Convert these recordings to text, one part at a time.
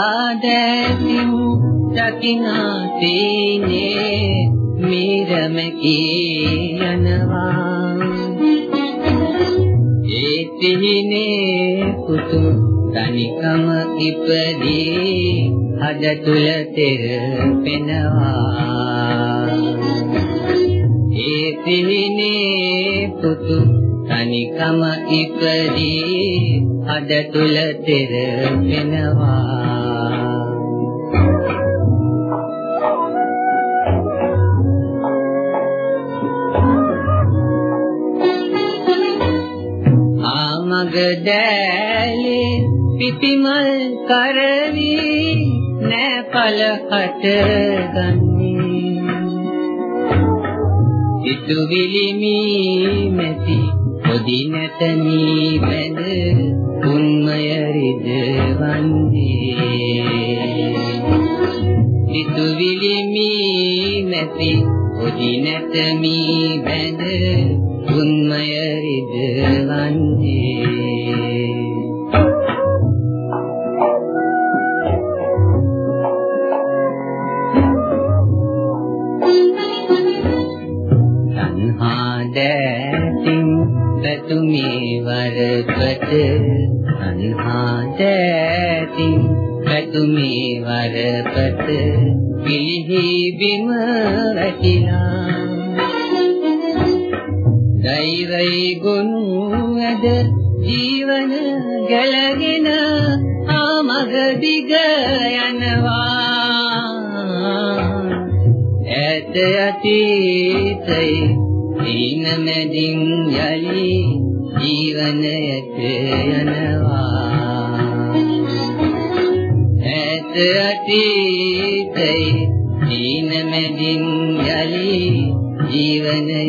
ආචාදැසින් දකින්නා සීනේ මිරම කියනවා. ඒ සිහිනේ පුතු තනිකම ඉපදී හද තුල තෙර පෙනවා. ඒ සිහිනේ පුතු තනිකම ඉපදී හද තුල තෙර පෙනවා. ආමග දැලේ පිටිමල් කරවි නැපල හට ගන්නේ. සිතුවිලි මී මෙති පොදි නැත මී බැඳ උන්මය රිදවන්නේ. සිතුවිලි මී මෙති පොදි නැත මී බැඳ උන්මය රිදවන්නේ දෑතින් පැතුමේ වරපත අන්හා දෑතින් පැතුමේ වරපත පිළිහි බිම වැටිලා දෛවයි ගුණ ඇද ජීවන ගැලගෙන ආමග දිග යනවා ඇත අතීතේ දීන මැදින් යලි ජීවනයට යනවා ඇත අතීතේ දීන මැදින් යලි ජීවනය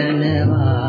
යනවා